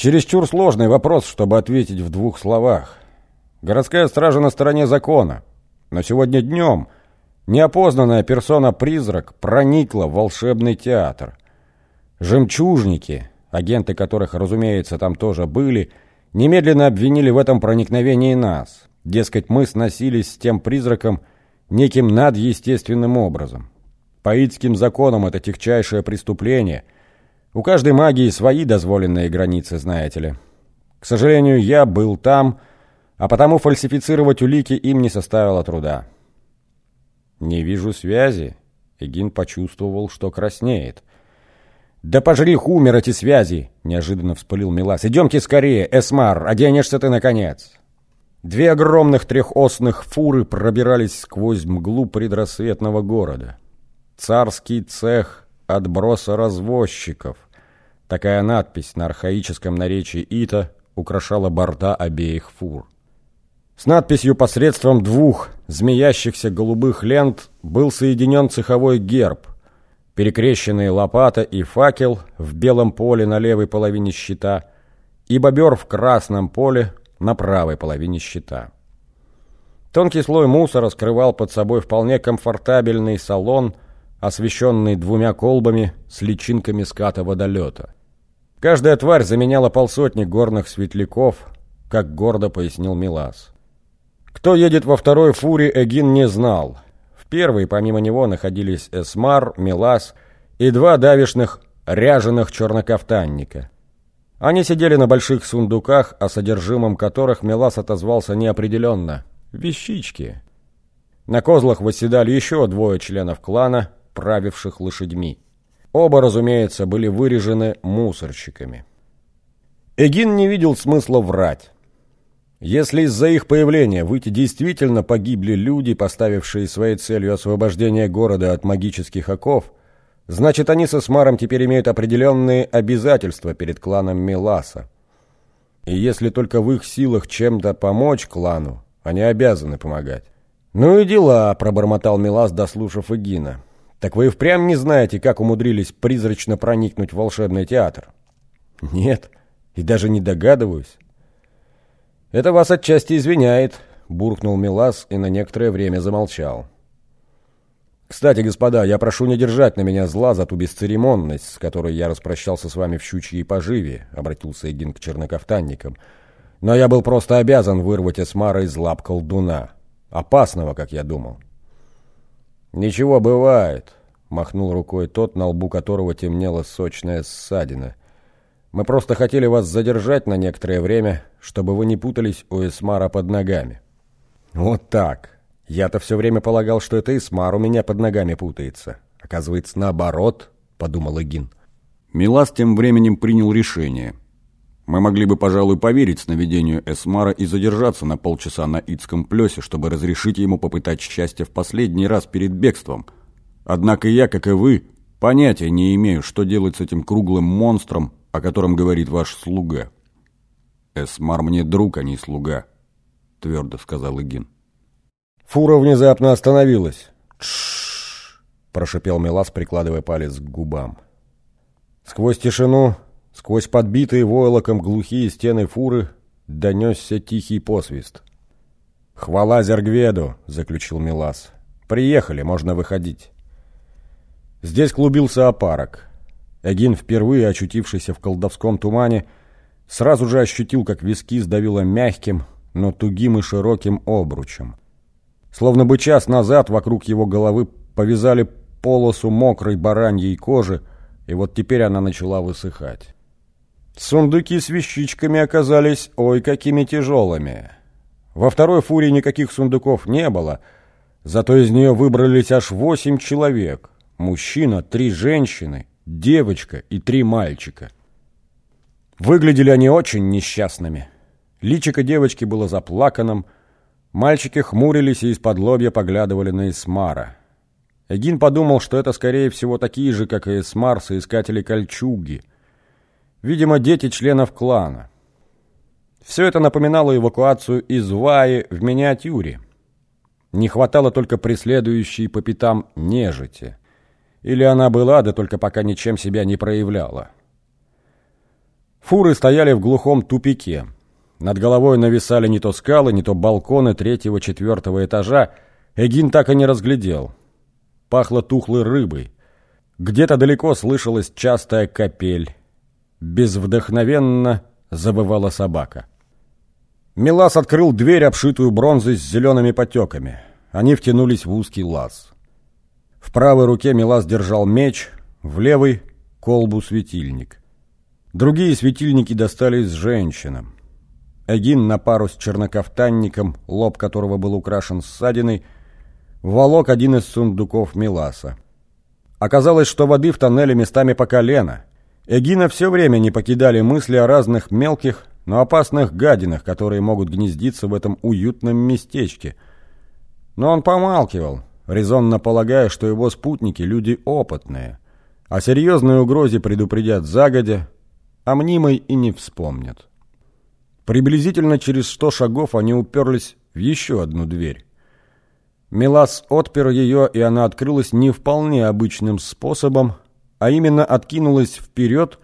Чересчур сложный вопрос, чтобы ответить в двух словах. Городская стража на стороне закона. Но сегодня днем неопознанная персона-призрак проникла в волшебный театр. Жемчужники, агенты которых, разумеется, там тоже были, немедленно обвинили в этом проникновении нас. Дескать, мы сносились с тем призраком неким надъестественным образом. По идским законам это тягчайшее преступление — у каждой магии свои дозволенные границы, знаете ли. К сожалению, я был там, а потому фальсифицировать улики им не составило труда. «Не вижу связи», — Эгин почувствовал, что краснеет. «Да пожри умер эти связи!» — неожиданно вспылил Милас. «Идемте скорее, Эсмар, оденешься ты наконец!» Две огромных трехосных фуры пробирались сквозь мглу предрассветного города. Царский цех отброса развозчиков. Такая надпись на архаическом наречии Ита украшала борта обеих фур. С надписью посредством двух змеящихся голубых лент был соединен цеховой герб, перекрещенные лопата и факел в белом поле на левой половине щита и бобер в красном поле на правой половине щита. Тонкий слой мусора скрывал под собой вполне комфортабельный салон – освещенный двумя колбами с личинками ската водолета. Каждая тварь заменяла полсотни горных светляков, как гордо пояснил Милас. Кто едет во второй фуре, Эгин не знал. В первой, помимо него, находились Эсмар, Милас и два давишных ряженых чернокафтанника. Они сидели на больших сундуках, о содержимом которых Милас отозвался неопределенно. Вещички. На козлах восседали еще двое членов клана, правивших лошадьми. Оба, разумеется, были вырежены мусорщиками. Эгин не видел смысла врать. Если из-за их появления выйти действительно погибли люди, поставившие своей целью освобождение города от магических оков, значит, они со Смаром теперь имеют определенные обязательства перед кланом Миласа. И если только в их силах чем-то помочь клану, они обязаны помогать. «Ну и дела», — пробормотал Милас, дослушав Эгина. Так вы впрямь не знаете, как умудрились призрачно проникнуть в волшебный театр? Нет, и даже не догадываюсь. Это вас отчасти извиняет, буркнул Милас и на некоторое время замолчал. Кстати, господа, я прошу не держать на меня зла за ту бесцеремонность, с которой я распрощался с вами в щучьей поживе, обратился Эдин к чернокафтанникам. Но я был просто обязан вырвать Эсмара из лап колдуна. Опасного, как я думал. «Ничего, бывает», — махнул рукой тот, на лбу которого темнела сочная ссадина. «Мы просто хотели вас задержать на некоторое время, чтобы вы не путались у Эсмара под ногами». «Вот так. Я-то все время полагал, что это Эсмар у меня под ногами путается. Оказывается, наоборот», — подумал Эгин. Милас тем временем принял решение. Мы могли бы, пожалуй, поверить сновидению Эсмара и задержаться на полчаса на Ицком плесе, чтобы разрешить ему попытать счастье в последний раз перед бегством. Однако я, как и вы, понятия не имею, что делать с этим круглым монстром, о котором говорит ваш слуга. «Эсмар мне друг, а не слуга», — твердо сказал Игин. Фура внезапно остановилась. «Тш-ш-ш!» прошипел Мелас, прикладывая палец к губам. Сквозь тишину Сквозь подбитые войлоком глухие стены фуры донесся тихий посвист. «Хвала Зергведу!» — заключил Милас. «Приехали, можно выходить». Здесь клубился опарок. Эгин, впервые очутившийся в колдовском тумане, сразу же ощутил, как виски сдавило мягким, но тугим и широким обручем. Словно бы час назад вокруг его головы повязали полосу мокрой бараньей кожи, и вот теперь она начала высыхать. Сундуки с вещичками оказались ой какими тяжелыми. Во второй фуре никаких сундуков не было, зато из нее выбрались аж восемь человек. Мужчина, три женщины, девочка и три мальчика. Выглядели они очень несчастными. Личико девочки было заплаканным, мальчики хмурились и из-под лобья поглядывали на Исмара. Эгин подумал, что это, скорее всего, такие же, как и Эсмар, соискатели кольчуги — Видимо, дети членов клана. Все это напоминало эвакуацию из Ваи в миниатюре. Не хватало только преследующей по пятам нежити. Или она была, да только пока ничем себя не проявляла. Фуры стояли в глухом тупике. Над головой нависали не то скалы, не то балконы третьего-четвертого этажа. Эгин так и не разглядел. Пахло тухлой рыбой. Где-то далеко слышалась частая капель. Безвдохновенно забывала собака. Милас открыл дверь, обшитую бронзой с зелеными потеками. Они втянулись в узкий лаз. В правой руке Милас держал меч, в левой — колбу-светильник. Другие светильники достались женщинам. Эгин на пару с чернокафтанником, лоб которого был украшен ссадиной, волок один из сундуков Миласа. Оказалось, что воды в тоннеле местами по колено. Эгина все время не покидали мысли о разных мелких, но опасных гадинах, которые могут гнездиться в этом уютном местечке. Но он помалкивал, резонно полагая, что его спутники – люди опытные. О серьезной угрозе предупредят загодя, а мнимой и не вспомнят. Приблизительно через сто шагов они уперлись в еще одну дверь. Милас отпер ее, и она открылась не вполне обычным способом, а именно откинулась вперед,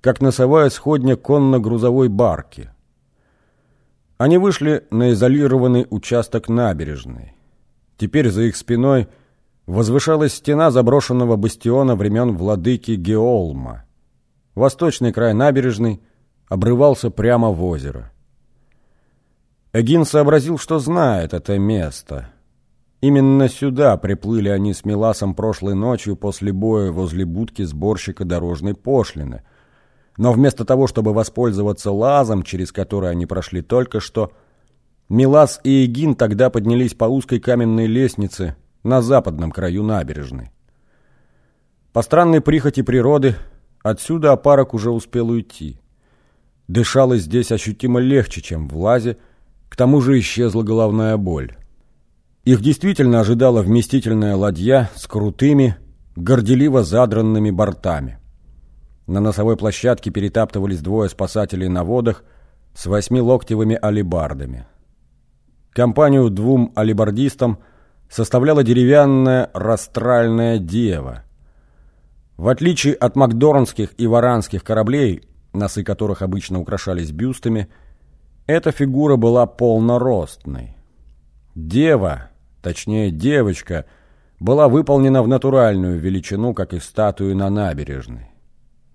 как носовая сходня конно-грузовой барки. Они вышли на изолированный участок набережной. Теперь за их спиной возвышалась стена заброшенного бастиона времен владыки Геолма. Восточный край набережной обрывался прямо в озеро. Эгин сообразил, что знает это место — Именно сюда приплыли они с Миласом прошлой ночью после боя возле будки сборщика дорожной пошлины. Но вместо того, чтобы воспользоваться лазом, через который они прошли только что, Милас и Эгин тогда поднялись по узкой каменной лестнице на западном краю набережной. По странной прихоти природы отсюда опарок уже успел уйти. Дышалось здесь ощутимо легче, чем в лазе, к тому же исчезла головная боль. Их действительно ожидала вместительная ладья с крутыми, горделиво задранными бортами. На носовой площадке перетаптывались двое спасателей на водах с восьмилоктевыми алибардами. Компанию двум алибардистам составляла деревянная растральная дева. В отличие от макдорнских и варанских кораблей, носы которых обычно украшались бюстами, эта фигура была полноростной. Дева, точнее девочка, была выполнена в натуральную величину, как и статуи на набережной.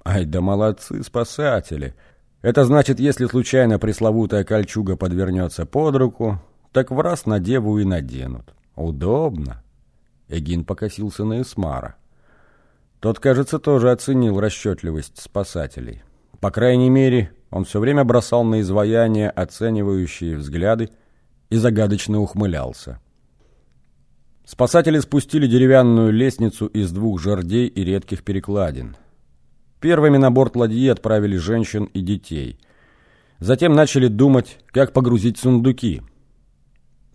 Ай да молодцы спасатели! Это значит, если случайно пресловутая кольчуга подвернется под руку, так в раз на деву и наденут. Удобно. Эгин покосился на Эсмара. Тот, кажется, тоже оценил расчетливость спасателей. По крайней мере, он все время бросал на изваяние оценивающие взгляды и загадочно ухмылялся. Спасатели спустили деревянную лестницу из двух жердей и редких перекладин. Первыми на борт ладьи отправили женщин и детей. Затем начали думать, как погрузить сундуки.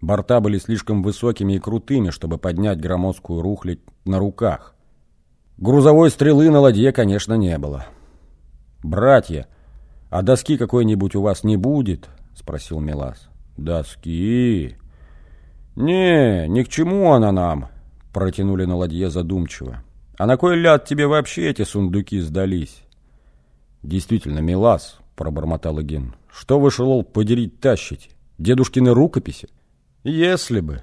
Борта были слишком высокими и крутыми, чтобы поднять громоздкую рухлядь на руках. Грузовой стрелы на ладье, конечно, не было. «Братья, а доски какой-нибудь у вас не будет?» — спросил Мелас. «Доски?» «Не, ни к чему она нам», — протянули на ладье задумчиво. «А на кой ляд тебе вообще эти сундуки сдались?» «Действительно, милас», — пробормотал Эгин. «Что вы, шелол, подерить тащите? Дедушкины рукописи?» «Если бы.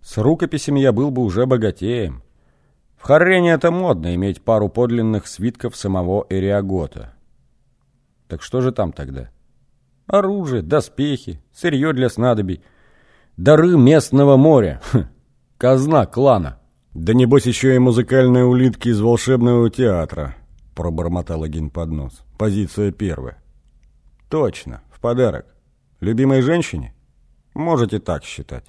С рукописями я был бы уже богатеем. В Харрене это модно, иметь пару подлинных свитков самого Эриагота. Так что же там тогда? Оружие, доспехи, сырье для снадобий — Дары местного моря. Хм, казна клана. Да небось еще и музыкальные улитки из волшебного театра, пробормотал один под нос. Позиция первая. Точно, в подарок. Любимой женщине? Можете так считать.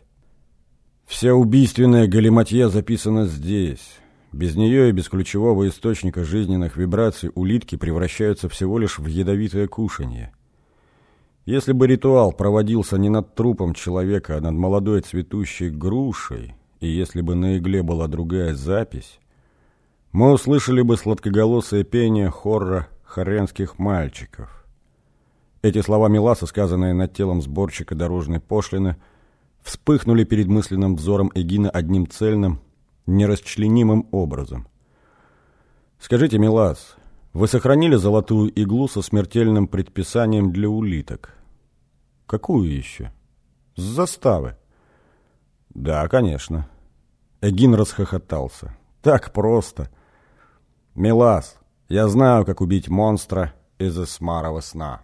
Вся убийственная галиматья записана здесь. Без нее и без ключевого источника жизненных вибраций улитки превращаются всего лишь в ядовитое кушанье. Если бы ритуал проводился не над трупом человека, а над молодой цветущей грушей, и если бы на игле была другая запись, мы услышали бы сладкоголосое пение хора хоренских мальчиков. Эти слова Миласа, сказанные над телом сборщика дорожной пошлины, вспыхнули перед мысленным взором Эгина одним цельным, нерасчленимым образом. «Скажите, Милас, Вы сохранили золотую иглу со смертельным предписанием для улиток? Какую еще? С заставы. Да, конечно. Эгин расхохотался. Так просто. Милас, я знаю, как убить монстра из эсмарова сна.